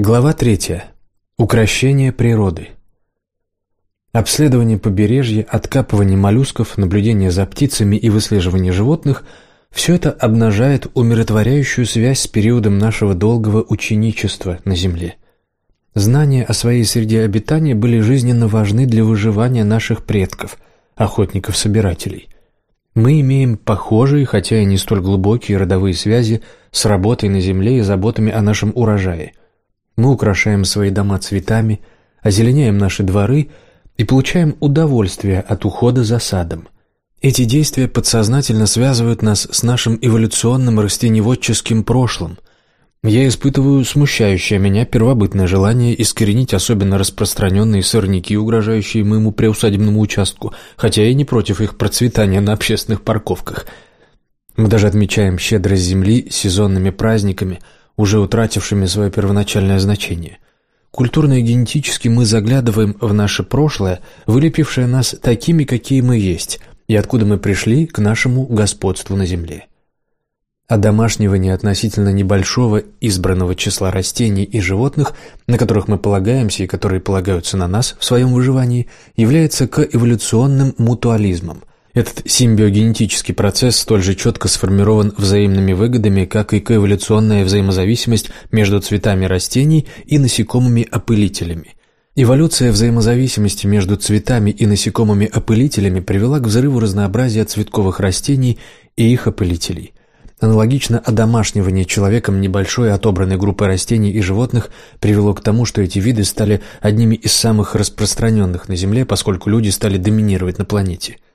Глава 3. Укращение природы. Обследование побережья, откапывание моллюсков, наблюдение за птицами и выслеживание животных – все это обнажает умиротворяющую связь с периодом нашего долгого ученичества на Земле. Знания о своей среде обитания были жизненно важны для выживания наших предков, охотников-собирателей. Мы имеем похожие, хотя и не столь глубокие родовые связи с работой на Земле и заботами о нашем урожае – мы украшаем свои дома цветами, озеленяем наши дворы и получаем удовольствие от ухода за садом. Эти действия подсознательно связывают нас с нашим эволюционным растеневодческим прошлым. Я испытываю смущающее меня первобытное желание искоренить особенно распространенные сорняки, угрожающие моему приусадебному участку, хотя я не против их процветания на общественных парковках. Мы даже отмечаем щедрость земли сезонными праздниками – уже утратившими свое первоначальное значение. Культурно и генетически мы заглядываем в наше прошлое, вылепившее нас такими, какие мы есть, и откуда мы пришли к нашему господству на Земле. Одомашнивание относительно небольшого избранного числа растений и животных, на которых мы полагаемся и которые полагаются на нас в своем выживании, является коэволюционным мутуализмом, этот симбиогенетический процесс столь же четко сформирован взаимными выгодами, как и коэволюционная взаимозависимость между цветами растений и насекомыми-опылителями. Эволюция взаимозависимости между цветами и насекомыми-опылителями привела к взрыву разнообразия цветковых растений и их опылителей. Аналогично одомашнивание человеком небольшой отобранной группы растений и животных привело к тому, что эти виды стали одними из самых распространенных на Земле, поскольку люди стали доминировать на планете –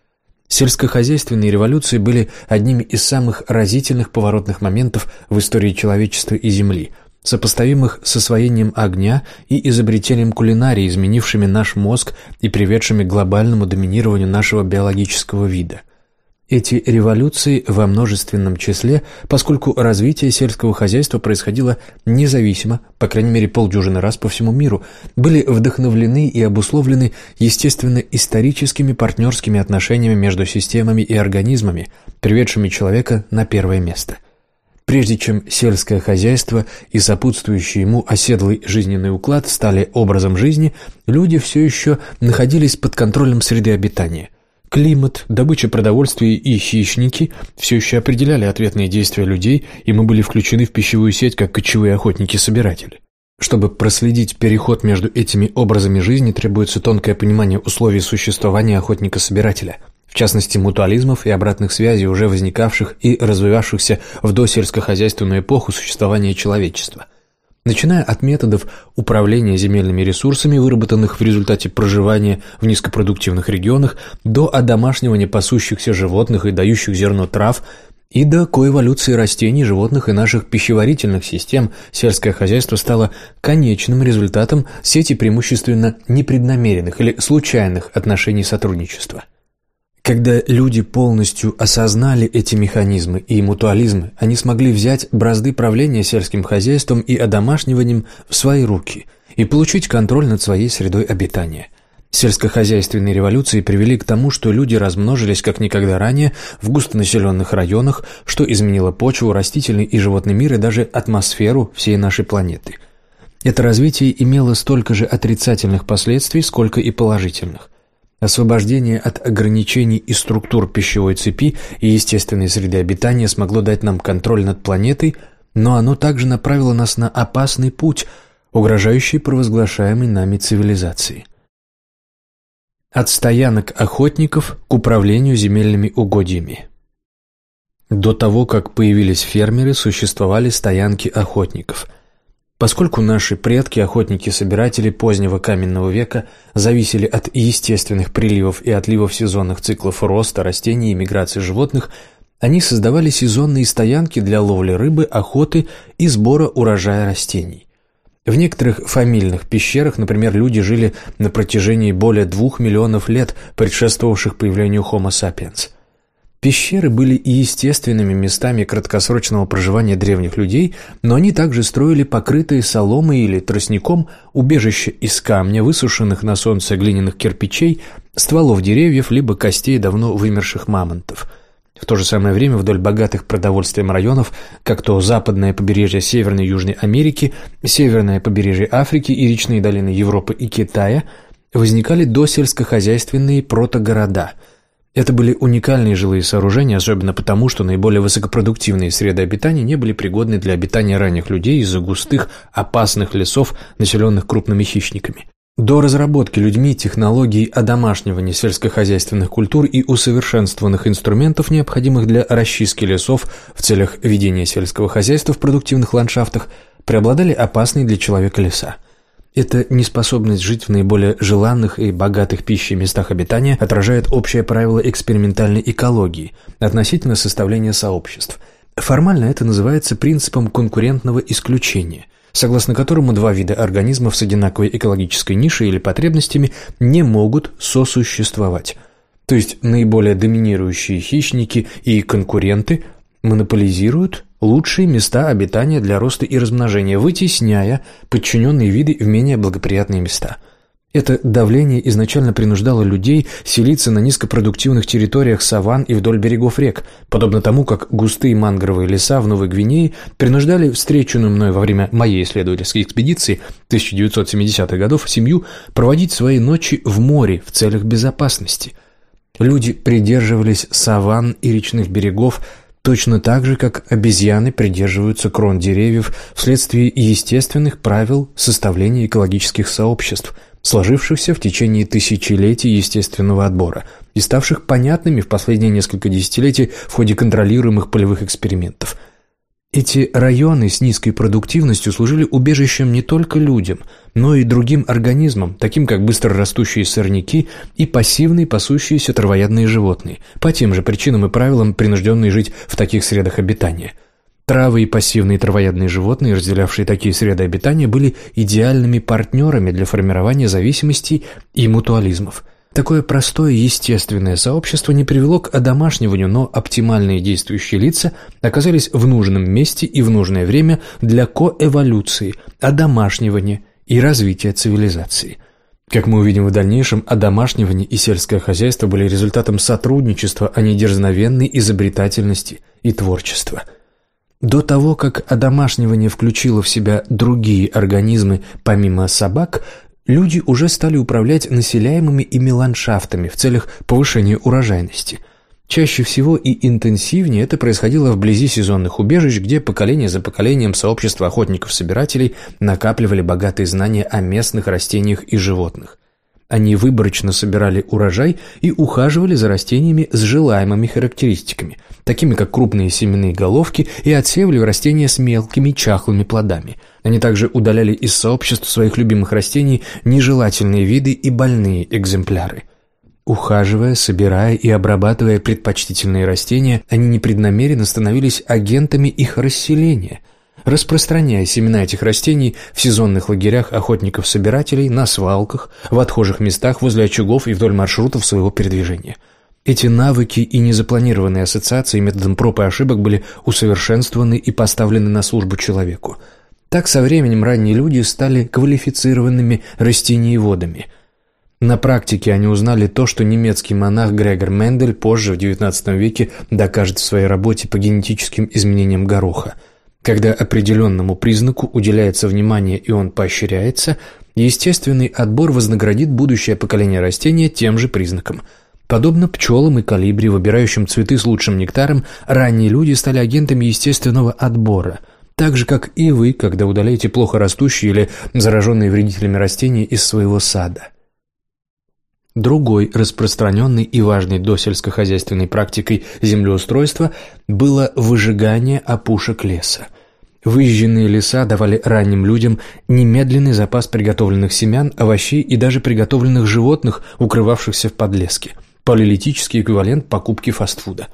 Сельскохозяйственные революции были одними из самых разительных поворотных моментов в истории человечества и Земли, сопоставимых с освоением огня и изобретением кулинарии, изменившими наш мозг и приведшими к глобальному доминированию нашего биологического вида – эти революции во множественном числе, поскольку развитие сельского хозяйства происходило независимо, по крайней мере полдюжины раз по всему миру, были вдохновлены и обусловлены естественно-историческими партнерскими отношениями между системами и организмами, приведшими человека на первое место. Прежде чем сельское хозяйство и сопутствующий ему оседлый жизненный уклад стали образом жизни, люди все еще находились под контролем среды обитания. Климат, добыча продовольствия и хищники все еще определяли ответные действия людей, и мы были включены в пищевую сеть как кочевые охотники-собиратели. Чтобы проследить переход между этими образами жизни, требуется тонкое понимание условий существования охотника-собирателя, в частности мутуализмов и обратных связей, уже возникавших и развивавшихся в досельскохозяйственную эпоху существования человечества. Начиная от методов управления земельными ресурсами, выработанных в результате проживания в низкопродуктивных регионах, до одомашнивания пасущихся животных и дающих зерно трав, и до коэволюции растений, животных и наших пищеварительных систем, сельское хозяйство стало конечным результатом сети преимущественно непреднамеренных или случайных отношений сотрудничества. Когда люди полностью осознали эти механизмы и мутуализмы, они смогли взять бразды правления сельским хозяйством и одомашниванием в свои руки и получить контроль над своей средой обитания. Сельскохозяйственные революции привели к тому, что люди размножились как никогда ранее в густонаселенных районах, что изменило почву, растительный и животный мир и даже атмосферу всей нашей планеты. Это развитие имело столько же отрицательных последствий, сколько и положительных. Освобождение от ограничений и структур пищевой цепи и естественной среды обитания смогло дать нам контроль над планетой, но оно также направило нас на опасный путь, угрожающий провозглашаемой нами цивилизации. От стоянок охотников к управлению земельными угодьями. До того, как появились фермеры, существовали стоянки охотников – Поскольку наши предки, охотники-собиратели позднего каменного века, зависели от естественных приливов и отливов сезонных циклов роста растений и миграции животных, они создавали сезонные стоянки для ловли рыбы, охоты и сбора урожая растений. В некоторых фамильных пещерах, например, люди жили на протяжении более двух миллионов лет, предшествовавших появлению Homo sapiens – Пещеры были и естественными местами краткосрочного проживания древних людей, но они также строили покрытые соломой или тростником убежища из камня, высушенных на солнце глиняных кирпичей, стволов деревьев либо костей давно вымерших мамонтов. В то же самое время вдоль богатых продовольствием районов, как то западное побережье Северной и Южной Америки, северное побережье Африки и речные долины Европы и Китая, возникали досельскохозяйственные протогорода – это были уникальные жилые сооружения, особенно потому, что наиболее высокопродуктивные среды обитания не были пригодны для обитания ранних людей из-за густых, опасных лесов, населенных крупными хищниками. До разработки людьми технологий одомашнивания сельскохозяйственных культур и усовершенствованных инструментов, необходимых для расчистки лесов в целях ведения сельского хозяйства в продуктивных ландшафтах, преобладали опасные для человека леса. Эта неспособность жить в наиболее желанных и богатых пищей местах обитания отражает общее правило экспериментальной экологии относительно составления сообществ. Формально это называется принципом конкурентного исключения, согласно которому два вида организмов с одинаковой экологической нишей или потребностями не могут сосуществовать. То есть наиболее доминирующие хищники и конкуренты монополизируют лучшие места обитания для роста и размножения, вытесняя подчиненные виды в менее благоприятные места. Это давление изначально принуждало людей селиться на низкопродуктивных территориях саван и вдоль берегов рек, подобно тому, как густые мангровые леса в Новой Гвинее принуждали встреченную мной во время моей исследовательской экспедиции 1970-х годов семью проводить свои ночи в море в целях безопасности. Люди придерживались саван и речных берегов, точно так же, как обезьяны придерживаются крон деревьев вследствие естественных правил составления экологических сообществ, сложившихся в течение тысячелетий естественного отбора и ставших понятными в последние несколько десятилетий в ходе контролируемых полевых экспериментов – эти районы с низкой продуктивностью служили убежищем не только людям, но и другим организмам, таким как быстрорастущие сорняки и пассивные пасущиеся травоядные животные, по тем же причинам и правилам принужденные жить в таких средах обитания. Травы и пассивные травоядные животные, разделявшие такие среды обитания, были идеальными партнерами для формирования зависимостей и мутуализмов – Такое простое естественное сообщество не привело к одомашниванию, но оптимальные действующие лица оказались в нужном месте и в нужное время для коэволюции, одомашнивания и развития цивилизации. Как мы увидим в дальнейшем, одомашнивание и сельское хозяйство были результатом сотрудничества, а не дерзновенной изобретательности и творчества. До того, как одомашнивание включило в себя другие организмы помимо собак, люди уже стали управлять населяемыми ими ландшафтами в целях повышения урожайности. Чаще всего и интенсивнее это происходило вблизи сезонных убежищ, где поколение за поколением сообщества охотников-собирателей накапливали богатые знания о местных растениях и животных. Они выборочно собирали урожай и ухаживали за растениями с желаемыми характеристиками, такими как крупные семенные головки, и отсеивали растения с мелкими чахлыми плодами. Они также удаляли из сообществ своих любимых растений нежелательные виды и больные экземпляры. Ухаживая, собирая и обрабатывая предпочтительные растения, они непреднамеренно становились агентами их расселения – распространяя семена этих растений в сезонных лагерях охотников-собирателей, на свалках, в отхожих местах возле очагов и вдоль маршрутов своего передвижения. Эти навыки и незапланированные ассоциации методом проб и ошибок были усовершенствованы и поставлены на службу человеку. Так со временем ранние люди стали квалифицированными растениеводами. На практике они узнали то, что немецкий монах Грегор Мендель позже, в XIX веке, докажет в своей работе по генетическим изменениям гороха. Когда определенному признаку уделяется внимание и он поощряется, естественный отбор вознаградит будущее поколение растения тем же признаком – Подобно пчелам и калибри, выбирающим цветы с лучшим нектаром, ранние люди стали агентами естественного отбора, так же, как и вы, когда удаляете плохо растущие или зараженные вредителями растения из своего сада. Другой распространенной и важной досельскохозяйственной практикой землеустройства было выжигание опушек леса. Выжженные леса давали ранним людям немедленный запас приготовленных семян, овощей и даже приготовленных животных, укрывавшихся в подлеске – палеолитический эквивалент покупки фастфуда.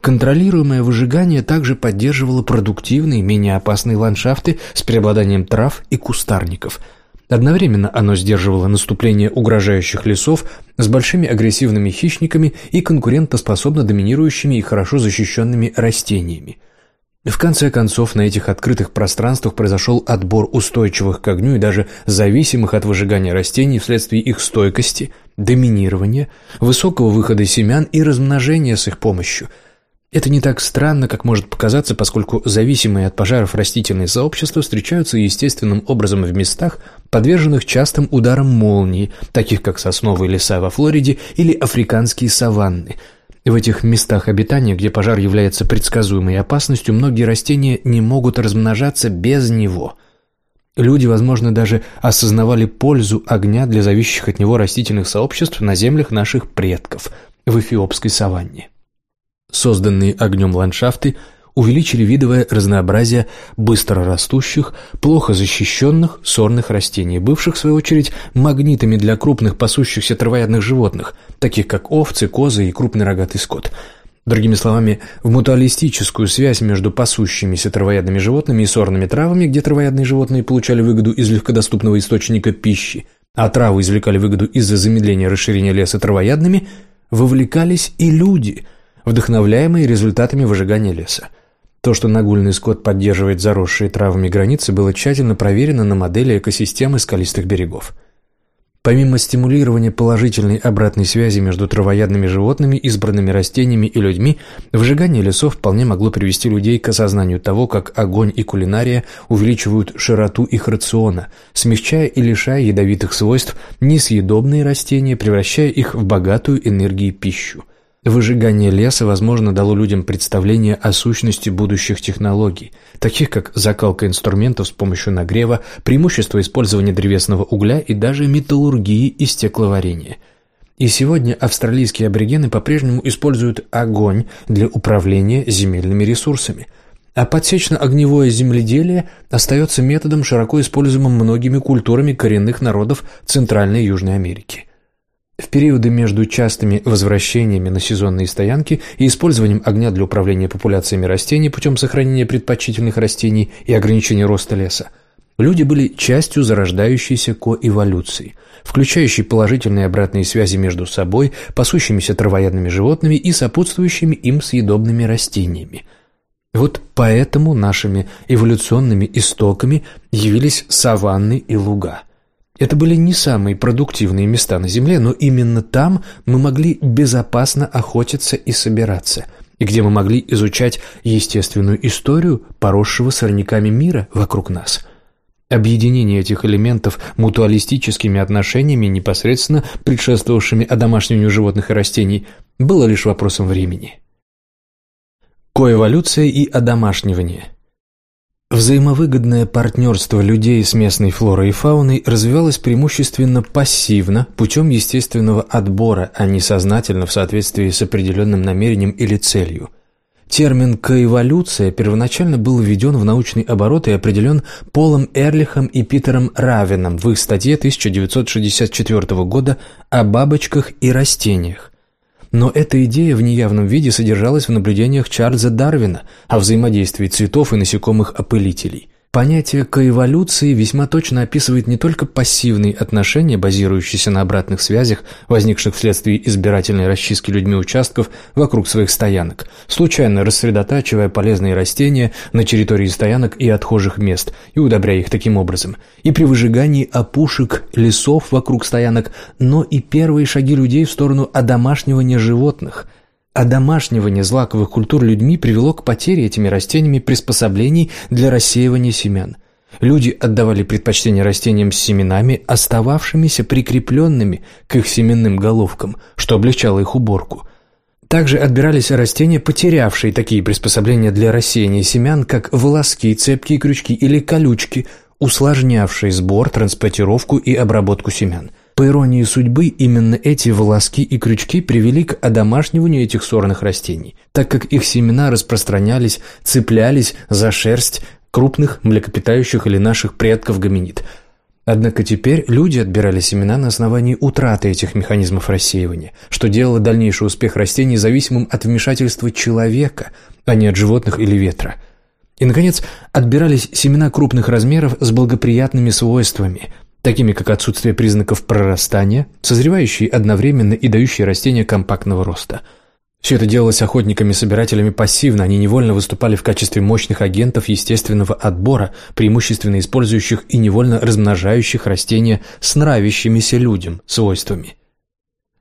Контролируемое выжигание также поддерживало продуктивные, менее опасные ландшафты с преобладанием трав и кустарников. Одновременно оно сдерживало наступление угрожающих лесов с большими агрессивными хищниками и конкурентоспособно доминирующими и хорошо защищенными растениями. В конце концов, на этих открытых пространствах произошел отбор устойчивых к огню и даже зависимых от выжигания растений вследствие их стойкости, доминирования, высокого выхода семян и размножения с их помощью. Это не так странно, как может показаться, поскольку зависимые от пожаров растительные сообщества встречаются естественным образом в местах, подверженных частым ударам молнии, таких как сосновые леса во Флориде или африканские саванны. В этих местах обитания, где пожар является предсказуемой опасностью, многие растения не могут размножаться без него. Люди, возможно, даже осознавали пользу огня для зависящих от него растительных сообществ на землях наших предков в эфиопской саванне. Созданные огнем ландшафты увеличили видовое разнообразие быстро растущих, плохо защищенных сорных растений, бывших, в свою очередь, магнитами для крупных пасущихся травоядных животных, таких как овцы, козы и крупный рогатый скот. Другими словами, в мутуалистическую связь между пасущимися травоядными животными и сорными травами, где травоядные животные получали выгоду из легкодоступного источника пищи, а травы извлекали выгоду из-за замедления расширения леса травоядными, вовлекались и люди – вдохновляемые результатами выжигания леса. То, что нагульный скот поддерживает заросшие травами границы, было тщательно проверено на модели экосистемы скалистых берегов. Помимо стимулирования положительной обратной связи между травоядными животными, избранными растениями и людьми, выжигание лесов вполне могло привести людей к осознанию того, как огонь и кулинария увеличивают широту их рациона, смягчая и лишая ядовитых свойств несъедобные растения, превращая их в богатую энергией пищу – Выжигание леса, возможно, дало людям представление о сущности будущих технологий, таких как закалка инструментов с помощью нагрева, преимущество использования древесного угля и даже металлургии и стекловарения. И сегодня австралийские аборигены по-прежнему используют огонь для управления земельными ресурсами – а подсечно-огневое земледелие остается методом, широко используемым многими культурами коренных народов Центральной и Южной Америки. В периоды между частыми возвращениями на сезонные стоянки и использованием огня для управления популяциями растений путем сохранения предпочтительных растений и ограничения роста леса, люди были частью зарождающейся коэволюции, включающей положительные обратные связи между собой, пасущимися травоядными животными и сопутствующими им съедобными растениями. Вот поэтому нашими эволюционными истоками явились саванны и луга – это были не самые продуктивные места на Земле, но именно там мы могли безопасно охотиться и собираться, и где мы могли изучать естественную историю поросшего сорняками мира вокруг нас. Объединение этих элементов мутуалистическими отношениями, непосредственно предшествовавшими одомашниванию животных и растений, было лишь вопросом времени. Коэволюция и одомашнивание – Взаимовыгодное партнерство людей с местной флорой и фауной развивалось преимущественно пассивно, путем естественного отбора, а не сознательно в соответствии с определенным намерением или целью. Термин «коэволюция» первоначально был введен в научный оборот и определен Полом Эрлихом и Питером Равеном в их статье 1964 года о бабочках и растениях. Но эта идея в неявном виде содержалась в наблюдениях Чарльза Дарвина о взаимодействии цветов и насекомых-опылителей. Понятие коэволюции весьма точно описывает не только пассивные отношения, базирующиеся на обратных связях, возникших вследствие избирательной расчистки людьми участков вокруг своих стоянок, случайно рассредотачивая полезные растения на территории стоянок и отхожих мест и удобряя их таким образом, и при выжигании опушек лесов вокруг стоянок, но и первые шаги людей в сторону одомашнивания животных – Одомашнивание злаковых культур людьми привело к потере этими растениями приспособлений для рассеивания семян. Люди отдавали предпочтение растениям с семенами, остававшимися прикрепленными к их семенным головкам, что облегчало их уборку. Также отбирались растения, потерявшие такие приспособления для рассеяния семян, как волоски, цепкие крючки или колючки, усложнявшие сбор, транспортировку и обработку семян – по иронии судьбы, именно эти волоски и крючки привели к одомашниванию этих сорных растений, так как их семена распространялись, цеплялись за шерсть крупных млекопитающих или наших предков гоминид. Однако теперь люди отбирали семена на основании утраты этих механизмов рассеивания, что делало дальнейший успех растений зависимым от вмешательства человека, а не от животных или ветра. И, наконец, отбирались семена крупных размеров с благоприятными свойствами – такими как отсутствие признаков прорастания, созревающие одновременно и дающие растения компактного роста. Все это делалось охотниками-собирателями пассивно, они невольно выступали в качестве мощных агентов естественного отбора, преимущественно использующих и невольно размножающих растения с нравящимися людям свойствами.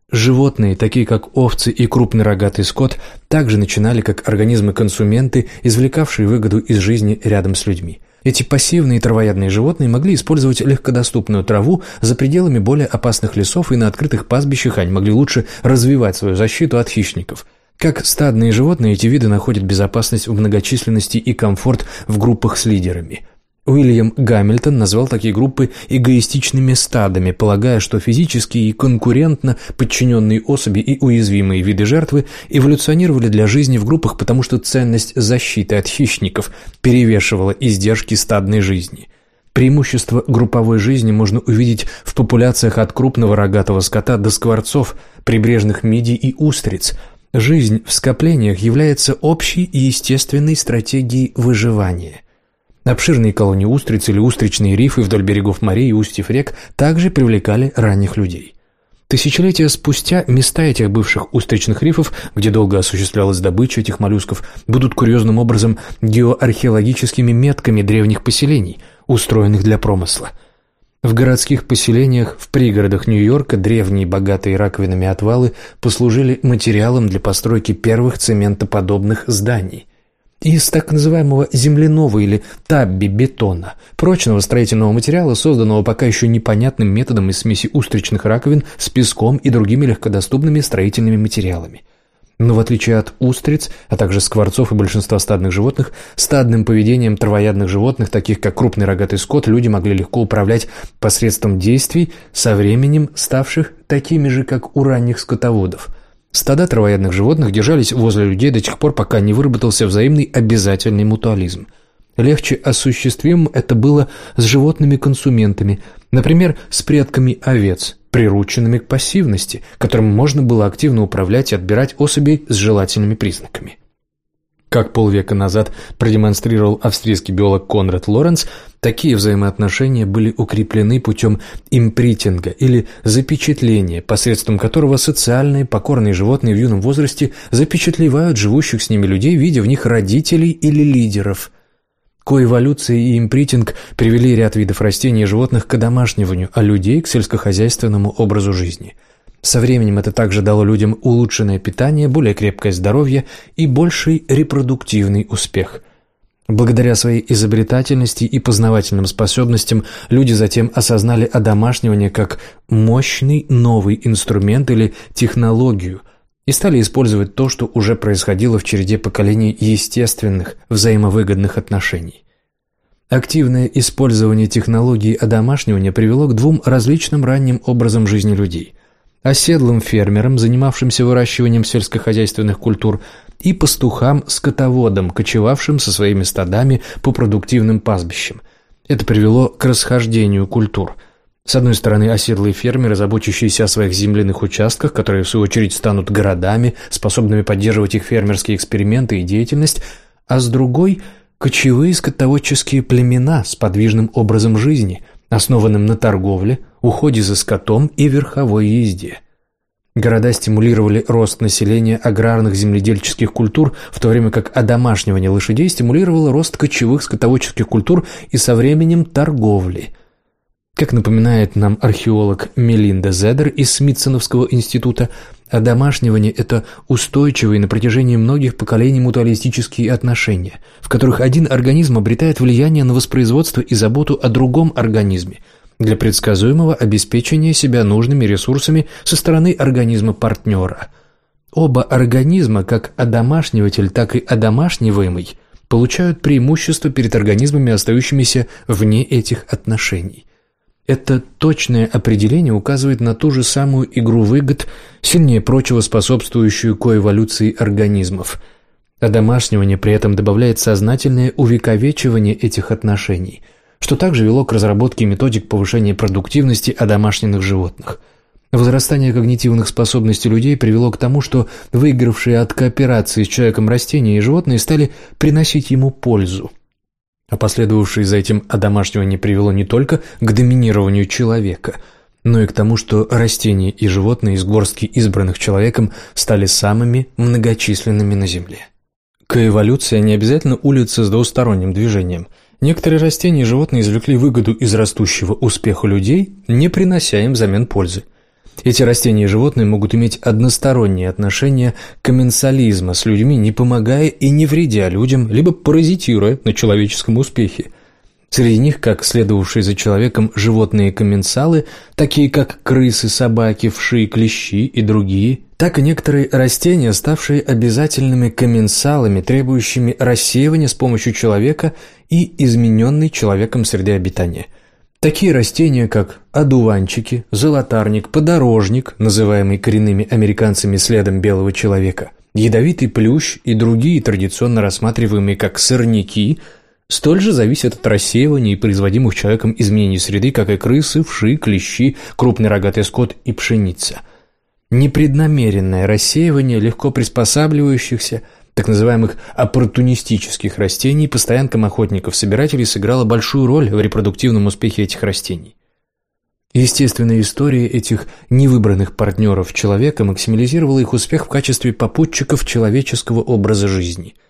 Животные, такие как овцы и крупный рогатый скот, также начинали как организмы-консументы, извлекавшие выгоду из жизни рядом с людьми. Эти пассивные травоядные животные могли использовать легкодоступную траву за пределами более опасных лесов и на открытых пастбищах они могли лучше развивать свою защиту от хищников. Как стадные животные, эти виды находят безопасность в многочисленности и комфорт в группах с лидерами – Уильям Гамильтон назвал такие группы эгоистичными стадами, полагая, что физически и конкурентно подчиненные особи и уязвимые виды жертвы эволюционировали для жизни в группах, потому что ценность защиты от хищников перевешивала издержки стадной жизни. Преимущество групповой жизни можно увидеть в популяциях от крупного рогатого скота до скворцов, прибрежных мидий и устриц. Жизнь в скоплениях является общей и естественной стратегией выживания. Обширные колонии устриц или устричные рифы вдоль берегов морей и устьев рек также привлекали ранних людей. Тысячелетия спустя места этих бывших устричных рифов, где долго осуществлялась добыча этих моллюсков, будут курьезным образом геоархеологическими метками древних поселений, устроенных для промысла. В городских поселениях в пригородах Нью-Йорка древние богатые раковинами отвалы послужили материалом для постройки первых цементоподобных зданий – из так называемого земляного или табби-бетона, прочного строительного материала, созданного пока еще непонятным методом из смеси устричных раковин с песком и другими легкодоступными строительными материалами. Но в отличие от устриц, а также скворцов и большинства стадных животных, стадным поведением травоядных животных, таких как крупный рогатый скот, люди могли легко управлять посредством действий, со временем ставших такими же, как у ранних скотоводов – Стада травоядных животных держались возле людей до тех пор, пока не выработался взаимный обязательный мутуализм. Легче осуществим это было с животными-консументами, например, с предками овец, прирученными к пассивности, которым можно было активно управлять и отбирать особей с желательными признаками. Как полвека назад продемонстрировал австрийский биолог Конрад Лоренц, такие взаимоотношения были укреплены путем импритинга или запечатления, посредством которого социальные покорные животные в юном возрасте запечатлевают живущих с ними людей, видя в них родителей или лидеров. Коэволюция и импритинг привели ряд видов растений и животных к одомашниванию, а людей – к сельскохозяйственному образу жизни – со временем это также дало людям улучшенное питание, более крепкое здоровье и больший репродуктивный успех. Благодаря своей изобретательности и познавательным способностям люди затем осознали одомашнивание как мощный новый инструмент или технологию и стали использовать то, что уже происходило в череде поколений естественных, взаимовыгодных отношений. Активное использование технологии одомашнивания привело к двум различным ранним образам жизни людей – оседлым фермерам, занимавшимся выращиванием сельскохозяйственных культур, и пастухам-скотоводам, кочевавшим со своими стадами по продуктивным пастбищам. Это привело к расхождению культур. С одной стороны, оседлые фермеры, заботящиеся о своих земляных участках, которые в свою очередь станут городами, способными поддерживать их фермерские эксперименты и деятельность, а с другой – кочевые скотоводческие племена с подвижным образом жизни – основанным на торговле, уходе за скотом и верховой езде. Города стимулировали рост населения аграрных земледельческих культур, в то время как одомашнивание лошадей стимулировало рост кочевых скотоводческих культур и со временем торговли. Как напоминает нам археолог Мелинда Зедер из Смитсоновского института, Одомашнивание – это устойчивые на протяжении многих поколений мутуалистические отношения, в которых один организм обретает влияние на воспроизводство и заботу о другом организме для предсказуемого обеспечения себя нужными ресурсами со стороны организма-партнера. Оба организма, как одомашниватель, так и одомашниваемый, получают преимущество перед организмами, остающимися вне этих отношений – это точное определение указывает на ту же самую игру выгод, сильнее прочего способствующую коэволюции организмов. Одомашнивание при этом добавляет сознательное увековечивание этих отношений, что также вело к разработке методик повышения продуктивности одомашненных животных. Возрастание когнитивных способностей людей привело к тому, что выигравшие от кооперации с человеком растения и животные стали приносить ему пользу – а последовавшее за этим одомашнивание привело не только к доминированию человека, но и к тому, что растения и животные из горстки избранных человеком стали самыми многочисленными на Земле. Коэволюция не обязательно улица с двусторонним движением. Некоторые растения и животные извлекли выгоду из растущего успеха людей, не принося им взамен пользы. Эти растения и животные могут иметь односторонние отношения комменсализма с людьми, не помогая и не вредя людям, либо паразитируя на человеческом успехе. Среди них как следовавшие за человеком животные комменсалы, такие как крысы, собаки, вши, клещи и другие, так и некоторые растения, ставшие обязательными комменсалами, требующими рассеивания с помощью человека и измененной человеком среды обитания. Такие растения, как одуванчики, золотарник, подорожник, называемый коренными американцами следом белого человека, ядовитый плющ и другие традиционно рассматриваемые как сорняки – столь же зависят от рассеивания и производимых человеком изменений среды, как и крысы, вши, клещи, крупный рогатый скот и пшеница. Непреднамеренное рассеивание легко приспосабливающихся, так называемых оппортунистических растений по стоянкам охотников-собирателей сыграло большую роль в репродуктивном успехе этих растений. Естественная история этих невыбранных партнеров человека максимализировала их успех в качестве попутчиков человеческого образа жизни –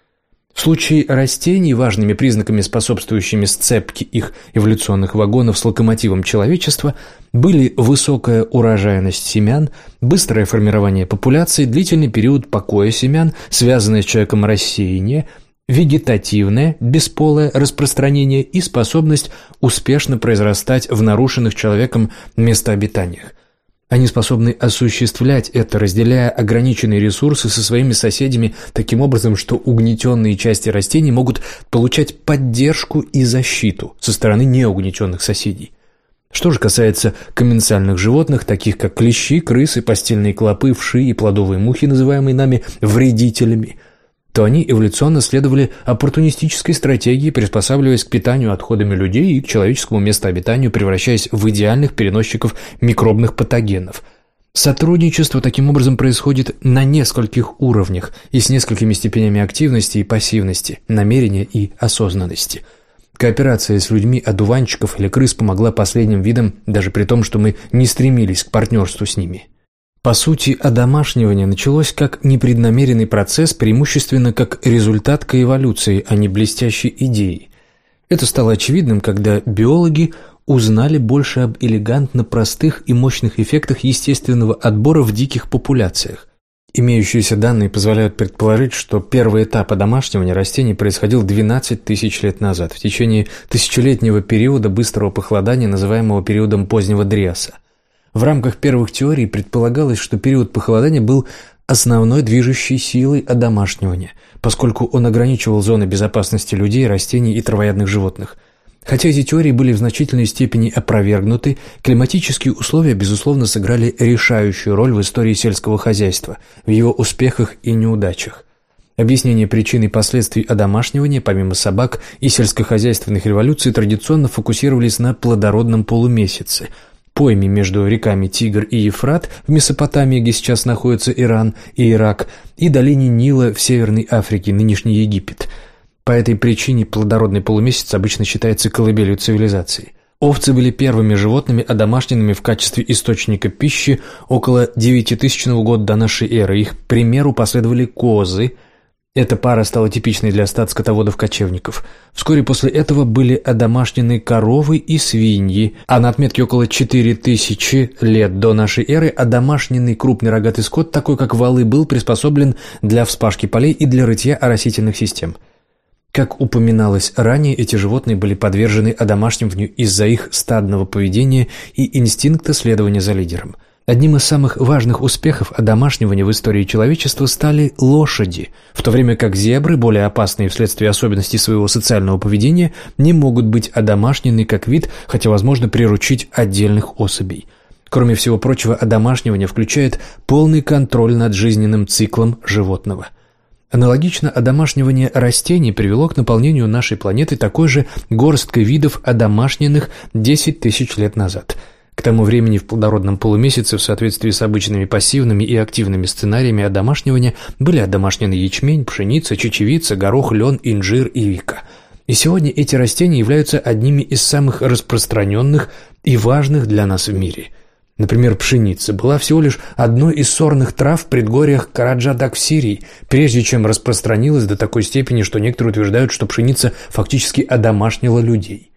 в случае растений важными признаками, способствующими сцепке их эволюционных вагонов с локомотивом человечества, были высокая урожайность семян, быстрое формирование популяции, длительный период покоя семян, связанное с человеком рассеяние, вегетативное, бесполое распространение и способность успешно произрастать в нарушенных человеком местообитаниях – они способны осуществлять это, разделяя ограниченные ресурсы со своими соседями таким образом, что угнетенные части растений могут получать поддержку и защиту со стороны неугнетенных соседей. Что же касается комменсальных животных, таких как клещи, крысы, постельные клопы, вши и плодовые мухи, называемые нами вредителями – то они эволюционно следовали оппортунистической стратегии, приспосабливаясь к питанию отходами людей и к человеческому местообитанию, превращаясь в идеальных переносчиков микробных патогенов. Сотрудничество таким образом происходит на нескольких уровнях и с несколькими степенями активности и пассивности, намерения и осознанности. Кооперация с людьми одуванчиков или крыс помогла последним видам, даже при том, что мы не стремились к партнерству с ними. По сути, одомашнивание началось как непреднамеренный процесс, преимущественно как результат коэволюции, а не блестящей идеи. Это стало очевидным, когда биологи узнали больше об элегантно простых и мощных эффектах естественного отбора в диких популяциях. Имеющиеся данные позволяют предположить, что первый этап одомашнивания растений происходил 12 тысяч лет назад, в течение тысячелетнего периода быстрого похолодания, называемого периодом позднего Дриаса. В рамках первых теорий предполагалось, что период похолодания был основной движущей силой одомашнивания, поскольку он ограничивал зоны безопасности людей, растений и травоядных животных. Хотя эти теории были в значительной степени опровергнуты, климатические условия, безусловно, сыграли решающую роль в истории сельского хозяйства, в его успехах и неудачах. Объяснение причин и последствий одомашнивания, помимо собак и сельскохозяйственных революций, традиционно фокусировались на плодородном полумесяце – пойме между реками Тигр и Ефрат в Месопотамии, где сейчас находится Иран и Ирак, и долине Нила в Северной Африке, нынешний Египет. По этой причине плодородный полумесяц обычно считается колыбелью цивилизации. Овцы были первыми животными, одомашненными в качестве источника пищи около 9000 года до нашей эры. Их примеру последовали козы – эта пара стала типичной для стад-скотоводов-кочевников. Вскоре после этого были одомашнены коровы и свиньи, а на отметке около 4000 лет до нашей эры одомашненный крупный рогатый скот, такой как валы, был приспособлен для вспашки полей и для рытья оросительных систем. Как упоминалось ранее, эти животные были подвержены одомашниванию из-за их стадного поведения и инстинкта следования за лидером – Одним из самых важных успехов одомашнивания в истории человечества стали лошади, в то время как зебры, более опасные вследствие особенностей своего социального поведения, не могут быть одомашнены как вид, хотя возможно приручить отдельных особей. Кроме всего прочего, одомашнивание включает полный контроль над жизненным циклом животного. Аналогично одомашнивание растений привело к наполнению нашей планеты такой же горсткой видов одомашненных 10 тысяч лет назад – к тому времени в плодородном полумесяце в соответствии с обычными пассивными и активными сценариями одомашнивания были одомашнены ячмень, пшеница, чечевица, горох, лен, инжир и вика. И сегодня эти растения являются одними из самых распространенных и важных для нас в мире. Например, пшеница была всего лишь одной из сорных трав в предгорьях Караджадак в Сирии, прежде чем распространилась до такой степени, что некоторые утверждают, что пшеница фактически одомашнила людей.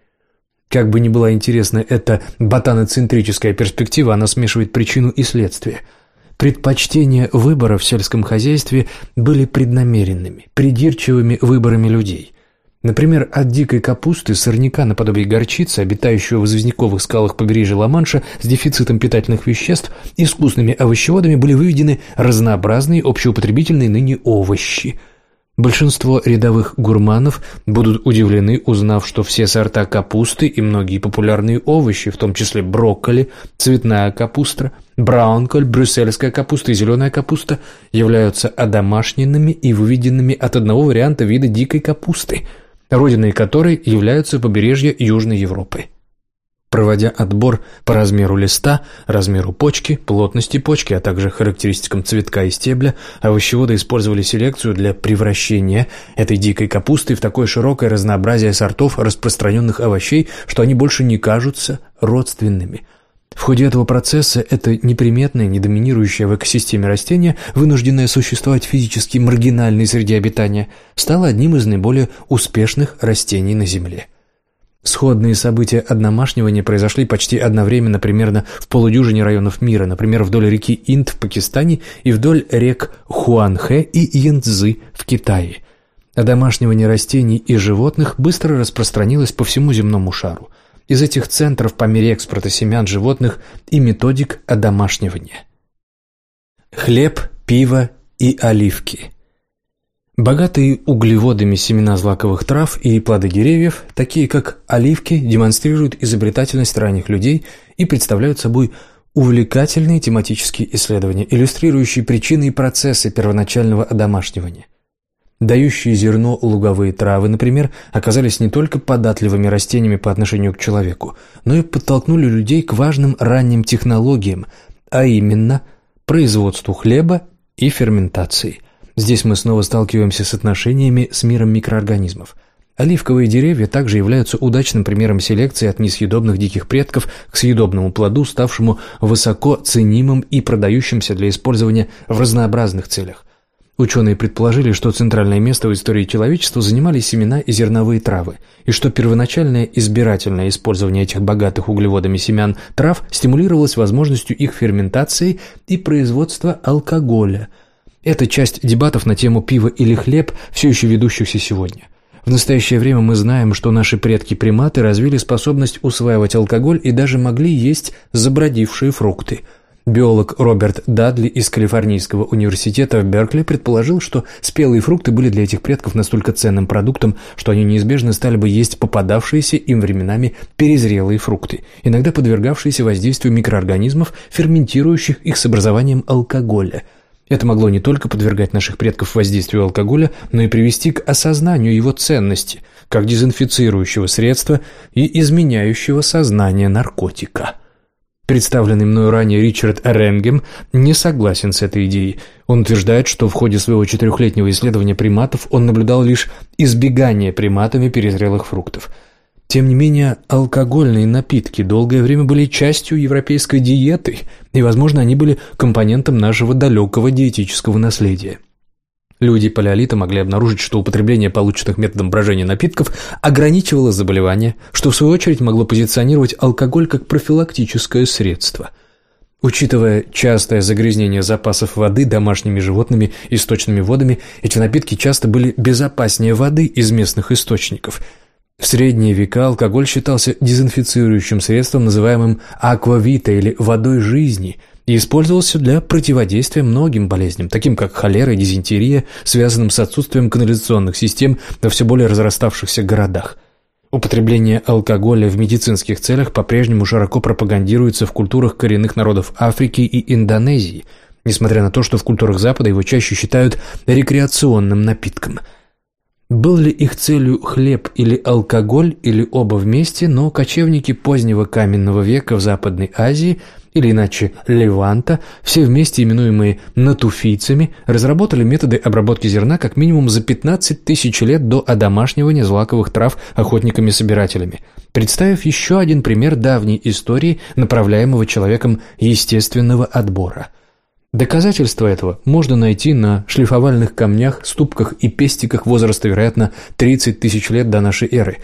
Как бы ни была интересна эта ботаноцентрическая перспектива, она смешивает причину и следствие. Предпочтения выбора в сельском хозяйстве были преднамеренными, придирчивыми выборами людей. Например, от дикой капусты, сорняка наподобие горчицы, обитающего в известняковых скалах побережья Ла-Манша с дефицитом питательных веществ, искусными овощеводами были выведены разнообразные общеупотребительные ныне овощи – Большинство рядовых гурманов будут удивлены, узнав, что все сорта капусты и многие популярные овощи, в том числе брокколи, цветная капуста, браунколь, брюссельская капуста и зеленая капуста, являются одомашненными и выведенными от одного варианта вида дикой капусты, родиной которой являются побережья Южной Европы проводя отбор по размеру листа, размеру почки, плотности почки, а также характеристикам цветка и стебля, овощеводы использовали селекцию для превращения этой дикой капусты в такое широкое разнообразие сортов распространенных овощей, что они больше не кажутся родственными. В ходе этого процесса это неприметное, недоминирующее в экосистеме растение, вынужденное существовать физически маргинальной среде обитания, стало одним из наиболее успешных растений на Земле. Сходные события одномашнивания произошли почти одновременно примерно в полудюжине районов мира, например, вдоль реки Инд в Пакистане и вдоль рек Хуанхэ и Янцзы в Китае. Одомашнивание растений и животных быстро распространилось по всему земному шару. Из этих центров по мере экспорта семян животных и методик одомашнивания. Хлеб, пиво и оливки – Богатые углеводами семена злаковых трав и плоды деревьев, такие как оливки, демонстрируют изобретательность ранних людей и представляют собой увлекательные тематические исследования, иллюстрирующие причины и процессы первоначального одомашнивания. Дающие зерно луговые травы, например, оказались не только податливыми растениями по отношению к человеку, но и подтолкнули людей к важным ранним технологиям, а именно производству хлеба и ферментации – Здесь мы снова сталкиваемся с отношениями с миром микроорганизмов. Оливковые деревья также являются удачным примером селекции от несъедобных диких предков к съедобному плоду, ставшему высоко ценимым и продающимся для использования в разнообразных целях. Ученые предположили, что центральное место в истории человечества занимали семена и зерновые травы, и что первоначальное избирательное использование этих богатых углеводами семян трав стимулировалось возможностью их ферментации и производства алкоголя – это часть дебатов на тему пива или хлеб, все еще ведущихся сегодня. В настоящее время мы знаем, что наши предки-приматы развили способность усваивать алкоголь и даже могли есть забродившие фрукты. Биолог Роберт Дадли из Калифорнийского университета в Беркли предположил, что спелые фрукты были для этих предков настолько ценным продуктом, что они неизбежно стали бы есть попадавшиеся им временами перезрелые фрукты, иногда подвергавшиеся воздействию микроорганизмов, ферментирующих их с образованием алкоголя – это могло не только подвергать наших предков воздействию алкоголя, но и привести к осознанию его ценности, как дезинфицирующего средства и изменяющего сознание наркотика. Представленный мною ранее Ричард Ренгем не согласен с этой идеей. Он утверждает, что в ходе своего четырехлетнего исследования приматов он наблюдал лишь избегание приматами перезрелых фруктов – тем не менее, алкогольные напитки долгое время были частью европейской диеты, и, возможно, они были компонентом нашего далекого диетического наследия. Люди палеолита могли обнаружить, что употребление полученных методом брожения напитков ограничивало заболевания, что в свою очередь могло позиционировать алкоголь как профилактическое средство. Учитывая частое загрязнение запасов воды домашними животными и сточными водами, эти напитки часто были безопаснее воды из местных источников – в средние века алкоголь считался дезинфицирующим средством, называемым аквавита или водой жизни, и использовался для противодействия многим болезням, таким как холера и дизентерия, связанным с отсутствием канализационных систем во все более разраставшихся городах. Употребление алкоголя в медицинских целях по-прежнему широко пропагандируется в культурах коренных народов Африки и Индонезии, несмотря на то, что в культурах Запада его чаще считают рекреационным напитком – был ли их целью хлеб или алкоголь, или оба вместе, но кочевники позднего каменного века в Западной Азии, или иначе Леванта, все вместе именуемые натуфийцами, разработали методы обработки зерна как минимум за 15 тысяч лет до одомашнивания злаковых трав охотниками-собирателями, представив еще один пример давней истории направляемого человеком естественного отбора – Доказательства этого можно найти на шлифовальных камнях, ступках и пестиках возраста, вероятно, 30 тысяч лет до нашей эры.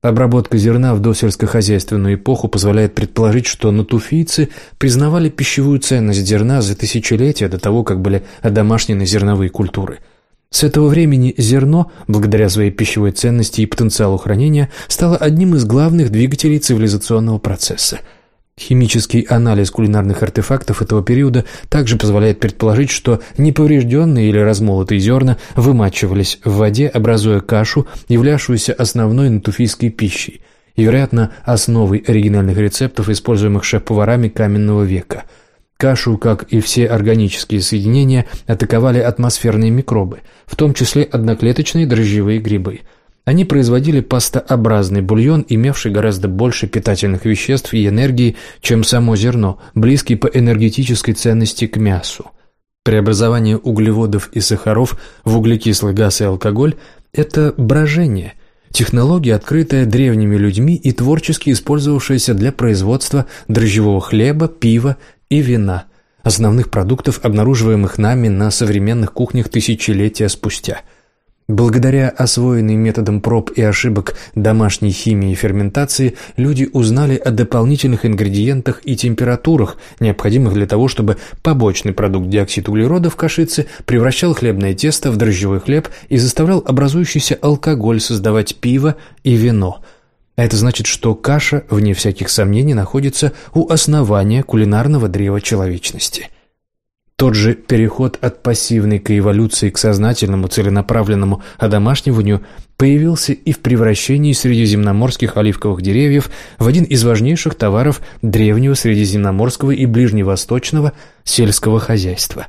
Обработка зерна в досельскохозяйственную эпоху позволяет предположить, что натуфийцы признавали пищевую ценность зерна за тысячелетия до того, как были одомашнены зерновые культуры. С этого времени зерно, благодаря своей пищевой ценности и потенциалу хранения, стало одним из главных двигателей цивилизационного процесса – Химический анализ кулинарных артефактов этого периода также позволяет предположить, что неповрежденные или размолотые зерна вымачивались в воде, образуя кашу, являвшуюся основной натуфийской пищей и, вероятно, основой оригинальных рецептов, используемых шеф-поварами каменного века. Кашу, как и все органические соединения, атаковали атмосферные микробы, в том числе одноклеточные дрожжевые грибы – они производили пастообразный бульон, имевший гораздо больше питательных веществ и энергии, чем само зерно, близкий по энергетической ценности к мясу. Преобразование углеводов и сахаров в углекислый газ и алкоголь – это брожение, технология, открытая древними людьми и творчески использовавшаяся для производства дрожжевого хлеба, пива и вина, основных продуктов, обнаруживаемых нами на современных кухнях тысячелетия спустя – Благодаря освоенной методом проб и ошибок домашней химии и ферментации, люди узнали о дополнительных ингредиентах и температурах, необходимых для того, чтобы побочный продукт диоксид углерода в кашице превращал хлебное тесто в дрожжевой хлеб и заставлял образующийся алкоголь создавать пиво и вино. А это значит, что каша, вне всяких сомнений, находится у основания кулинарного древа человечности – тот же переход от пассивной к эволюции к сознательному целенаправленному одомашниванию появился и в превращении средиземноморских оливковых деревьев в один из важнейших товаров древнего средиземноморского и ближневосточного сельского хозяйства.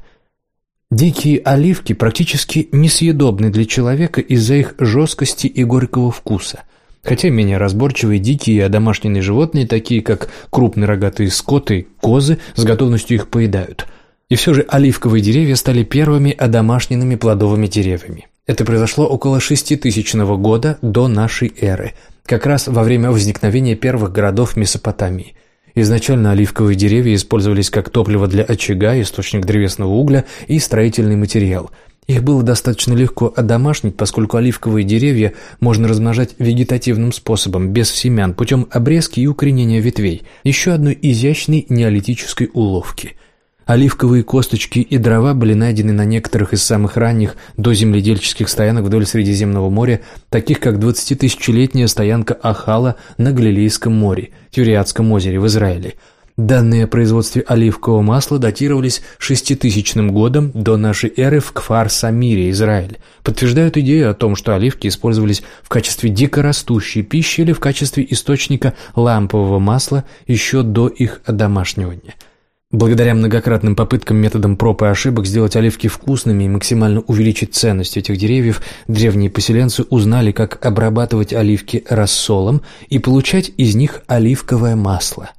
Дикие оливки практически несъедобны для человека из-за их жесткости и горького вкуса – хотя менее разборчивые дикие и одомашненные животные, такие как крупные рогатые скоты, козы, с готовностью их поедают – и все же оливковые деревья стали первыми одомашненными плодовыми деревьями. Это произошло около 6000 года до нашей эры, как раз во время возникновения первых городов Месопотамии. Изначально оливковые деревья использовались как топливо для очага, источник древесного угля и строительный материал. Их было достаточно легко одомашнить, поскольку оливковые деревья можно размножать вегетативным способом, без семян, путем обрезки и укоренения ветвей, еще одной изящной неолитической уловки – Оливковые косточки и дрова были найдены на некоторых из самых ранних доземледельческих стоянок вдоль Средиземного моря, таких как 20-тысячелетняя стоянка Ахала на Галилейском море, Тюриатском озере в Израиле. Данные о производстве оливкового масла датировались 6000 годом до нашей эры в Кфар-Самире, Израиль. Подтверждают идею о том, что оливки использовались в качестве дикорастущей пищи или в качестве источника лампового масла еще до их одомашнивания – Благодаря многократным попыткам методом проб и ошибок сделать оливки вкусными и максимально увеличить ценность этих деревьев, древние поселенцы узнали, как обрабатывать оливки рассолом и получать из них оливковое масло.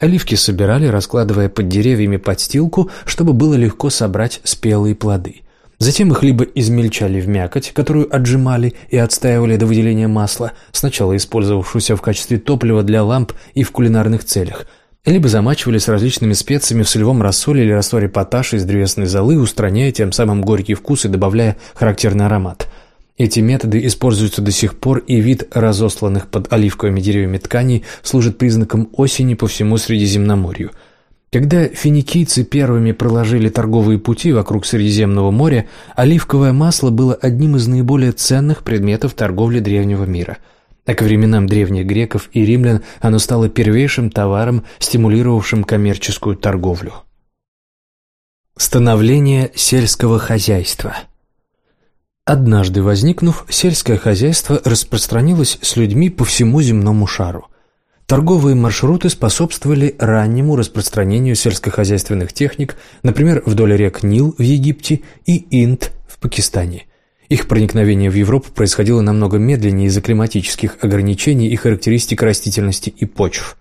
Оливки собирали, раскладывая под деревьями подстилку, чтобы было легко собрать спелые плоды. Затем их либо измельчали в мякоть, которую отжимали и отстаивали до выделения масла, сначала использовавшуюся в качестве топлива для ламп и в кулинарных целях – либо замачивали с различными специями в солевом рассоле или растворе поташа из древесной золы, устраняя тем самым горький вкус и добавляя характерный аромат. Эти методы используются до сих пор, и вид разосланных под оливковыми деревьями тканей служит признаком осени по всему Средиземноморью. Когда финикийцы первыми проложили торговые пути вокруг Средиземного моря, оливковое масло было одним из наиболее ценных предметов торговли древнего мира – а к временам древних греков и римлян оно стало первейшим товаром, стимулировавшим коммерческую торговлю. Становление сельского хозяйства Однажды возникнув, сельское хозяйство распространилось с людьми по всему земному шару. Торговые маршруты способствовали раннему распространению сельскохозяйственных техник, например, вдоль рек Нил в Египте и Инд в Пакистане – их проникновение в Европу происходило намного медленнее из-за климатических ограничений и характеристик растительности и почв.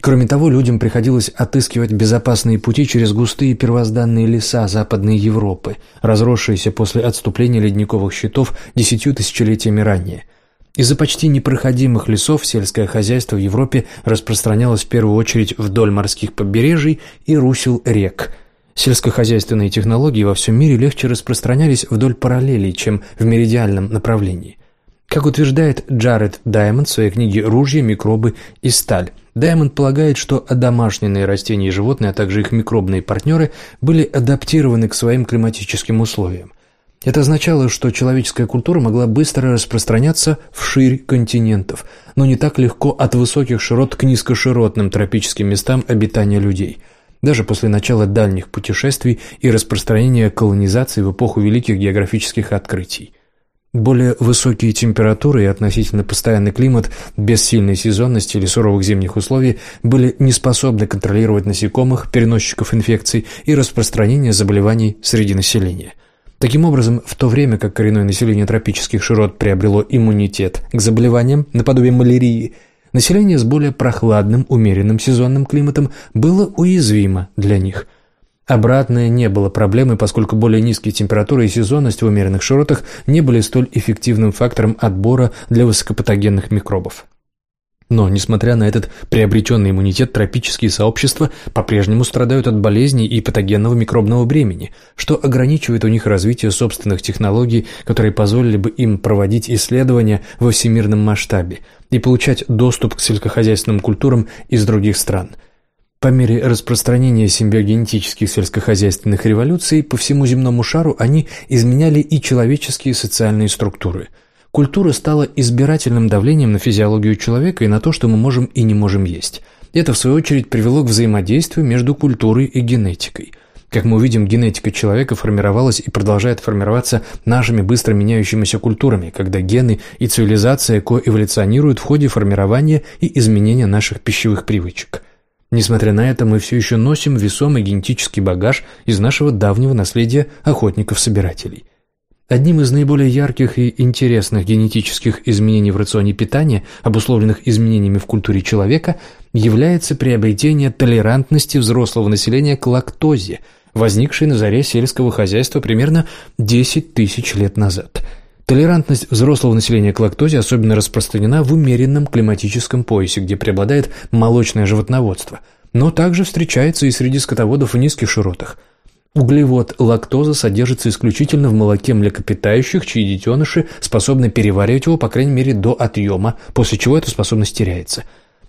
Кроме того, людям приходилось отыскивать безопасные пути через густые первозданные леса Западной Европы, разросшиеся после отступления ледниковых щитов десятью тысячелетиями ранее. Из-за почти непроходимых лесов сельское хозяйство в Европе распространялось в первую очередь вдоль морских побережий и русел рек – Сельскохозяйственные технологии во всем мире легче распространялись вдоль параллелей, чем в меридиальном направлении. Как утверждает Джаред Даймонд в своей книге «Ружья, микробы и сталь», Даймонд полагает, что одомашненные растения и животные, а также их микробные партнеры были адаптированы к своим климатическим условиям. Это означало, что человеческая культура могла быстро распространяться вширь континентов, но не так легко от высоких широт к низкоширотным тропическим местам обитания людей. Даже после начала дальних путешествий и распространения колонизации в эпоху великих географических открытий. Более высокие температуры и относительно постоянный климат без сильной сезонности или суровых зимних условий были не способны контролировать насекомых, переносчиков инфекций и распространение заболеваний среди населения. Таким образом, в то время как коренное население тропических широт приобрело иммунитет к заболеваниям наподобие малярии, население с более прохладным, умеренным сезонным климатом было уязвимо для них – Обратное не было проблемой, поскольку более низкие температуры и сезонность в умеренных широтах не были столь эффективным фактором отбора для высокопатогенных микробов. Но, несмотря на этот приобретенный иммунитет, тропические сообщества по-прежнему страдают от болезней и патогенного микробного бремени, что ограничивает у них развитие собственных технологий, которые позволили бы им проводить исследования во всемирном масштабе и получать доступ к сельскохозяйственным культурам из других стран – по мере распространения симбиогенетических сельскохозяйственных революций по всему земному шару они изменяли и человеческие социальные структуры. Культура стала избирательным давлением на физиологию человека и на то, что мы можем и не можем есть. Это, в свою очередь, привело к взаимодействию между культурой и генетикой. Как мы увидим, генетика человека формировалась и продолжает формироваться нашими быстро меняющимися культурами, когда гены и цивилизация коэволюционируют в ходе формирования и изменения наших пищевых привычек. Несмотря на это, мы все еще носим весомый генетический багаж из нашего давнего наследия охотников-собирателей. Одним из наиболее ярких и интересных генетических изменений в рационе питания, обусловленных изменениями в культуре человека, является приобретение толерантности взрослого населения к лактозе, возникшей на заре сельского хозяйства примерно 10 тысяч лет назад – Толерантность взрослого населения к лактозе особенно распространена в умеренном климатическом поясе, где преобладает молочное животноводство, но также встречается и среди скотоводов в низких широтах. Углевод лактоза содержится исключительно в молоке млекопитающих, чьи детеныши способны переваривать его, по крайней мере, до отъема, после чего эта способность теряется.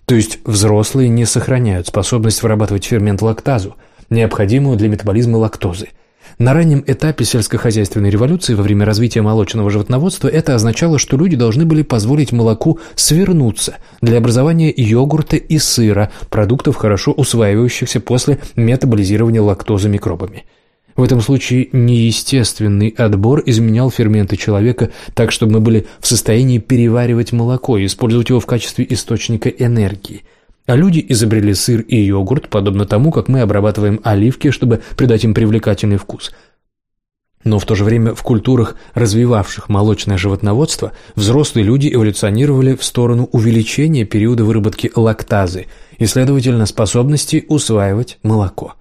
То есть взрослые не сохраняют способность вырабатывать фермент лактазу, необходимую для метаболизма лактозы – на раннем этапе сельскохозяйственной революции во время развития молочного животноводства это означало, что люди должны были позволить молоку свернуться для образования йогурта и сыра, продуктов, хорошо усваивающихся после метаболизирования лактозы микробами. В этом случае неестественный отбор изменял ферменты человека так, чтобы мы были в состоянии переваривать молоко и использовать его в качестве источника энергии – а люди изобрели сыр и йогурт, подобно тому, как мы обрабатываем оливки, чтобы придать им привлекательный вкус. Но в то же время в культурах, развивавших молочное животноводство, взрослые люди эволюционировали в сторону увеличения периода выработки лактазы и, следовательно, способности усваивать молоко.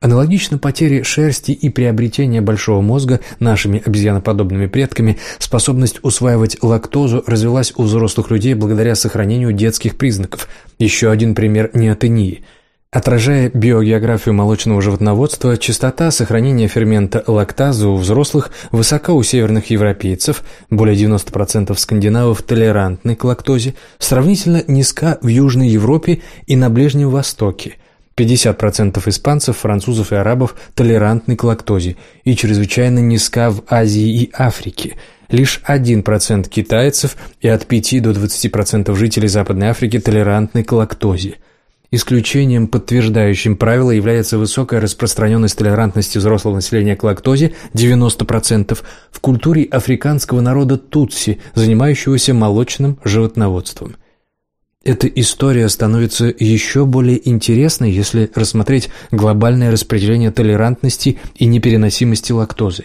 Аналогично потере шерсти и приобретения большого мозга нашими обезьяноподобными предками, способность усваивать лактозу развилась у взрослых людей благодаря сохранению детских признаков. Еще один пример неотении. Отражая биогеографию молочного животноводства, частота сохранения фермента лактазы у взрослых высока у северных европейцев, более 90% скандинавов толерантны к лактозе, сравнительно низка в Южной Европе и на Ближнем Востоке – 50% испанцев, французов и арабов толерантны к лактозе и чрезвычайно низка в Азии и Африке. Лишь 1% китайцев и от 5 до 20% жителей Западной Африки толерантны к лактозе. Исключением, подтверждающим правило, является высокая распространенность толерантности взрослого населения к лактозе 90% в культуре африканского народа Тутси, занимающегося молочным животноводством – эта история становится еще более интересной, если рассмотреть глобальное распределение толерантности и непереносимости лактозы.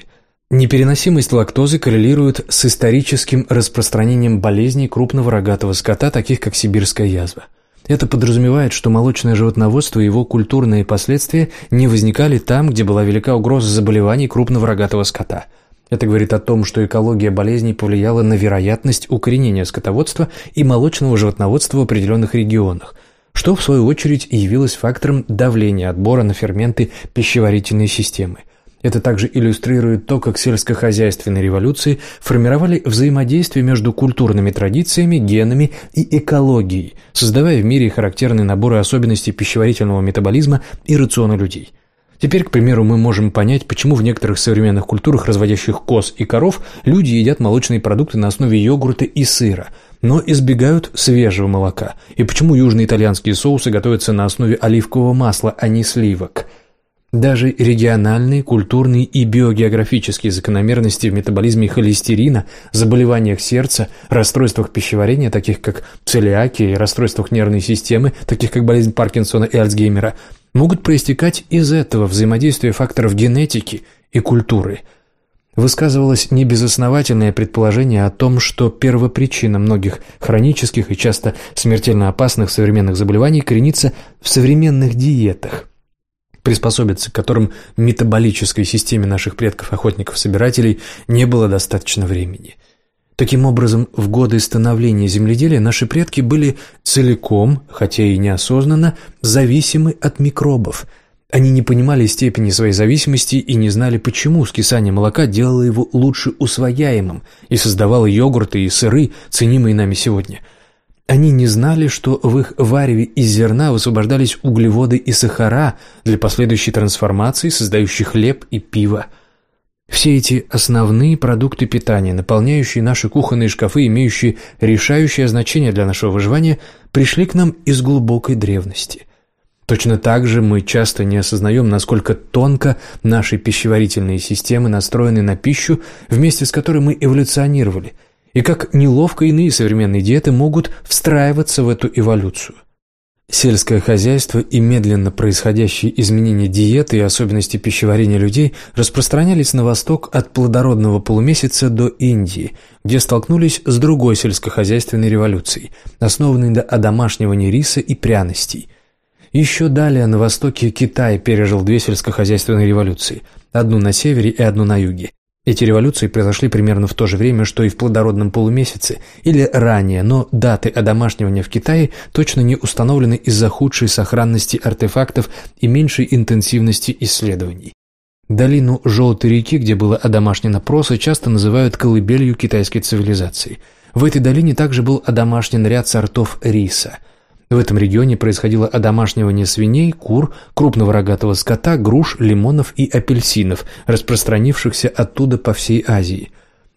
Непереносимость лактозы коррелирует с историческим распространением болезней крупного рогатого скота, таких как сибирская язва. Это подразумевает, что молочное животноводство и его культурные последствия не возникали там, где была велика угроза заболеваний крупного рогатого скота – это говорит о том, что экология болезней повлияла на вероятность укоренения скотоводства и молочного животноводства в определенных регионах, что, в свою очередь, явилось фактором давления отбора на ферменты пищеварительной системы. Это также иллюстрирует то, как сельскохозяйственные революции формировали взаимодействие между культурными традициями, генами и экологией, создавая в мире характерные наборы особенностей пищеварительного метаболизма и рациона людей. Теперь, к примеру, мы можем понять, почему в некоторых современных культурах, разводящих коз и коров, люди едят молочные продукты на основе йогурта и сыра, но избегают свежего молока, и почему южные итальянские соусы готовятся на основе оливкового масла, а не сливок – даже региональные, культурные и биогеографические закономерности в метаболизме холестерина, заболеваниях сердца, расстройствах пищеварения, таких как целиакия, и расстройствах нервной системы, таких как болезнь Паркинсона и Альцгеймера, могут проистекать из этого взаимодействия факторов генетики и культуры. Высказывалось небезосновательное предположение о том, что первопричина многих хронических и часто смертельно опасных современных заболеваний коренится в современных диетах – приспособиться к которым метаболической системе наших предков-охотников-собирателей не было достаточно времени. Таким образом, в годы становления земледелия наши предки были целиком, хотя и неосознанно, зависимы от микробов. Они не понимали степени своей зависимости и не знали, почему скисание молока делало его лучше усвояемым и создавало йогурты и сыры, ценимые нами сегодня – они не знали, что в их вареве из зерна высвобождались углеводы и сахара для последующей трансформации, создающей хлеб и пиво. Все эти основные продукты питания, наполняющие наши кухонные шкафы, имеющие решающее значение для нашего выживания, пришли к нам из глубокой древности. Точно так же мы часто не осознаем, насколько тонко наши пищеварительные системы настроены на пищу, вместе с которой мы эволюционировали – и как неловко иные современные диеты могут встраиваться в эту эволюцию. Сельское хозяйство и медленно происходящие изменения диеты и особенности пищеварения людей распространялись на восток от плодородного полумесяца до Индии, где столкнулись с другой сельскохозяйственной революцией, основанной на одомашнивании риса и пряностей. Еще далее на востоке Китай пережил две сельскохозяйственные революции, одну на севере и одну на юге. Эти революции произошли примерно в то же время, что и в плодородном полумесяце, или ранее, но даты одомашнивания в Китае точно не установлены из-за худшей сохранности артефактов и меньшей интенсивности исследований. Долину Желтой реки, где было одомашнено проса, часто называют колыбелью китайской цивилизации. В этой долине также был одомашнен ряд сортов риса – в этом регионе происходило одомашнивание свиней, кур, крупного рогатого скота, груш, лимонов и апельсинов, распространившихся оттуда по всей Азии.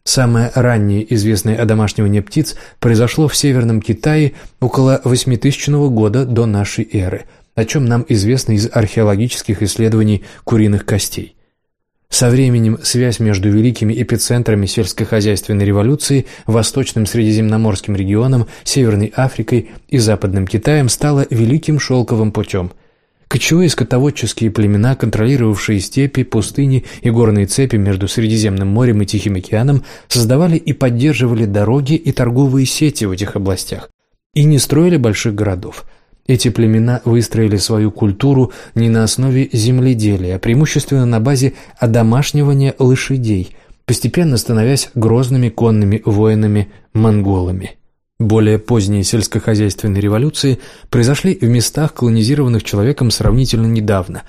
Самое раннее известное одомашнивание птиц произошло в Северном Китае около 8000 года до нашей эры, о чем нам известно из археологических исследований куриных костей. Со временем связь между великими эпицентрами сельскохозяйственной революции, Восточным Средиземноморским регионом, Северной Африкой и Западным Китаем стала великим шелковым путем. Кочевые скотоводческие племена, контролировавшие степи, пустыни и горные цепи между Средиземным морем и Тихим океаном, создавали и поддерживали дороги и торговые сети в этих областях и не строили больших городов – эти племена выстроили свою культуру не на основе земледелия, а преимущественно на базе одомашнивания лошадей, постепенно становясь грозными конными воинами-монголами. Более поздние сельскохозяйственные революции произошли в местах, колонизированных человеком сравнительно недавно.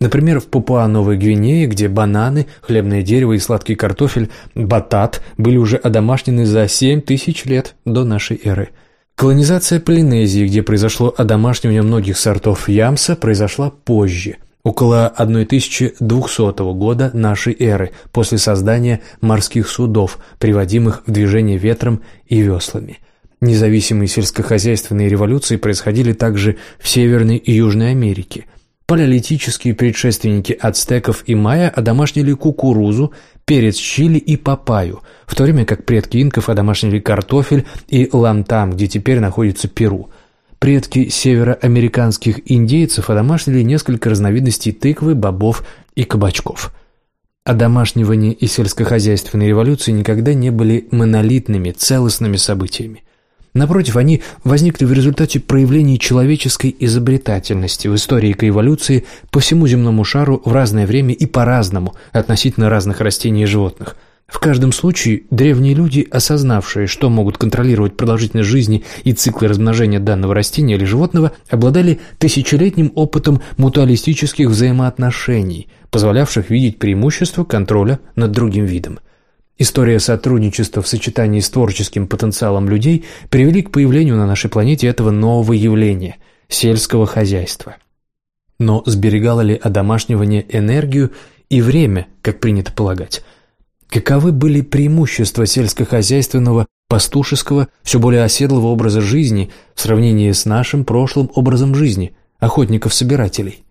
Например, в Папуа-Новой Гвинее, где бананы, хлебное дерево и сладкий картофель, батат, были уже одомашнены за 7 тысяч лет до нашей эры – Колонизация Полинезии, где произошло одомашнивание многих сортов ямса, произошла позже, около 1200 года нашей эры, после создания морских судов, приводимых в движение ветром и веслами. Независимые сельскохозяйственные революции происходили также в Северной и Южной Америке. Палеолитические предшественники ацтеков и майя одомашнили кукурузу, перец чили и папайю, в то время как предки инков одомашнили картофель и лантам, где теперь находится Перу. Предки североамериканских индейцев одомашнили несколько разновидностей тыквы, бобов и кабачков. Одомашнивание и сельскохозяйственные революции никогда не были монолитными, целостными событиями. Напротив, они возникли в результате проявлений человеческой изобретательности в истории эволюции по всему земному шару в разное время и по-разному относительно разных растений и животных. В каждом случае древние люди, осознавшие, что могут контролировать продолжительность жизни и циклы размножения данного растения или животного, обладали тысячелетним опытом мутуалистических взаимоотношений, позволявших видеть преимущество контроля над другим видом. История сотрудничества в сочетании с творческим потенциалом людей привели к появлению на нашей планете этого нового явления – сельского хозяйства. Но сберегало ли одомашнивание энергию и время, как принято полагать? Каковы были преимущества сельскохозяйственного, пастушеского, все более оседлого образа жизни в сравнении с нашим прошлым образом жизни, охотников-собирателей?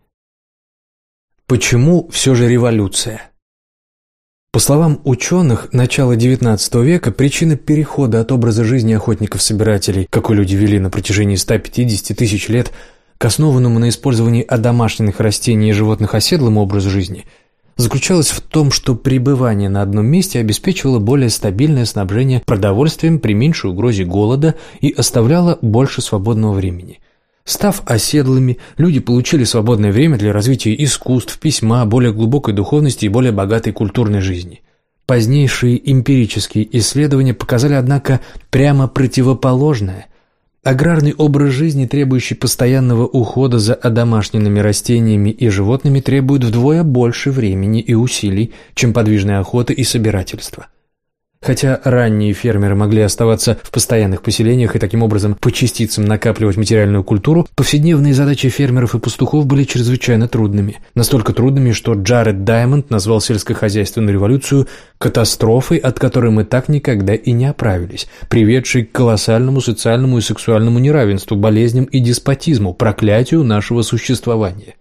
Почему все же революция? По словам ученых, начала XIX века причина перехода от образа жизни охотников-собирателей, какой люди вели на протяжении 150 тысяч лет, к основанному на использовании одомашненных растений и животных оседлому образу жизни – заключалась в том, что пребывание на одном месте обеспечивало более стабильное снабжение продовольствием при меньшей угрозе голода и оставляло больше свободного времени. Став оседлыми, люди получили свободное время для развития искусств, письма, более глубокой духовности и более богатой культурной жизни. Позднейшие эмпирические исследования показали, однако, прямо противоположное. Аграрный образ жизни, требующий постоянного ухода за одомашненными растениями и животными, требует вдвое больше времени и усилий, чем подвижная охота и собирательство – Хотя ранние фермеры могли оставаться в постоянных поселениях и таким образом по частицам накапливать материальную культуру, повседневные задачи фермеров и пастухов были чрезвычайно трудными. Настолько трудными, что Джаред Даймонд назвал сельскохозяйственную революцию катастрофой, от которой мы так никогда и не оправились, приведшей к колоссальному социальному и сексуальному неравенству, болезням и деспотизму, проклятию нашего существования.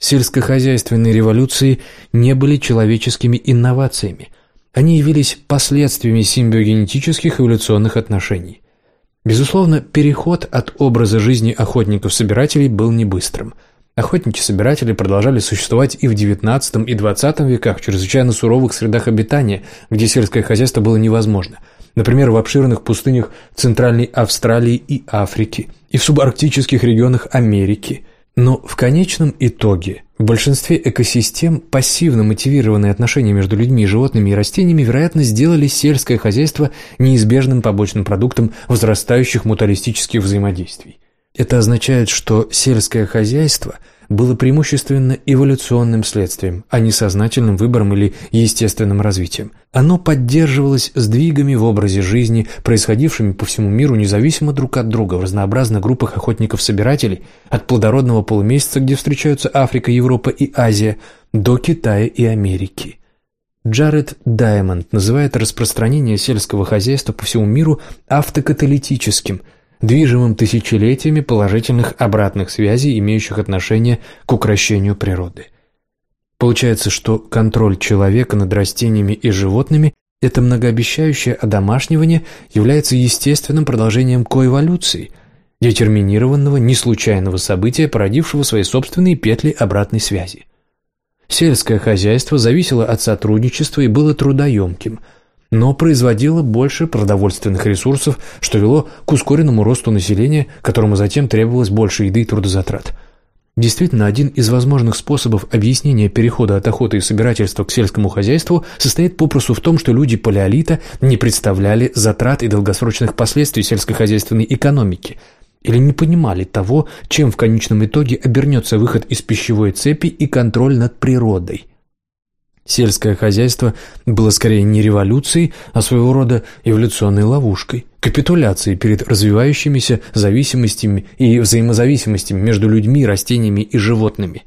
Сельскохозяйственные революции не были человеческими инновациями, они явились последствиями симбиогенетических эволюционных отношений. Безусловно, переход от образа жизни охотников-собирателей был не быстрым. Охотники-собиратели продолжали существовать и в XIX и XX веках в чрезвычайно суровых средах обитания, где сельское хозяйство было невозможно. Например, в обширных пустынях Центральной Австралии и Африки, и в субарктических регионах Америки – но в конечном итоге в большинстве экосистем пассивно мотивированные отношения между людьми, животными и растениями, вероятно, сделали сельское хозяйство неизбежным побочным продуктом возрастающих муталистических взаимодействий. Это означает, что сельское хозяйство – было преимущественно эволюционным следствием, а не сознательным выбором или естественным развитием. Оно поддерживалось сдвигами в образе жизни, происходившими по всему миру независимо друг от друга в разнообразных группах охотников-собирателей, от плодородного полумесяца, где встречаются Африка, Европа и Азия, до Китая и Америки. Джаред Даймонд называет распространение сельского хозяйства по всему миру автокаталитическим – движимым тысячелетиями положительных обратных связей, имеющих отношение к укрощению природы. Получается, что контроль человека над растениями и животными – это многообещающее одомашнивание является естественным продолжением коэволюции, детерминированного, неслучайного события, породившего свои собственные петли обратной связи. Сельское хозяйство зависело от сотрудничества и было трудоемким – но производила больше продовольственных ресурсов, что вело к ускоренному росту населения, которому затем требовалось больше еды и трудозатрат. Действительно, один из возможных способов объяснения перехода от охоты и собирательства к сельскому хозяйству состоит попросту в том, что люди палеолита не представляли затрат и долгосрочных последствий сельскохозяйственной экономики или не понимали того, чем в конечном итоге обернется выход из пищевой цепи и контроль над природой – Сельское хозяйство было скорее не революцией, а своего рода эволюционной ловушкой, капитуляцией перед развивающимися зависимостями и взаимозависимостями между людьми, растениями и животными.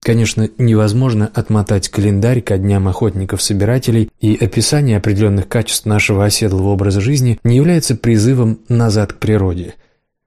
Конечно, невозможно отмотать календарь ко дням охотников-собирателей, и описание определенных качеств нашего оседлого образа жизни не является призывом назад к природе.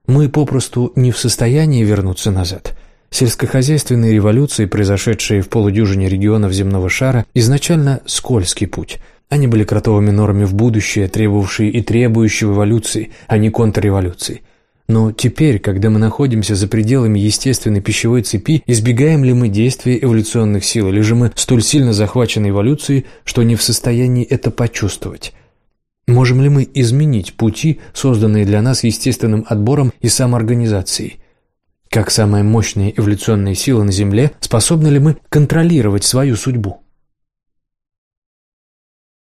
Мы попросту не в состоянии вернуться назад – Сельскохозяйственные революции, произошедшие в полудюжине регионов земного шара, изначально скользкий путь. Они были кротовыми нормами в будущее, требовавшие и требующие эволюции, а не контрреволюции. Но теперь, когда мы находимся за пределами естественной пищевой цепи, избегаем ли мы действия эволюционных сил, или же мы столь сильно захвачены эволюцией, что не в состоянии это почувствовать? Можем ли мы изменить пути, созданные для нас естественным отбором и самоорганизацией? Как самая мощная эволюционная сила на Земле, способны ли мы контролировать свою судьбу?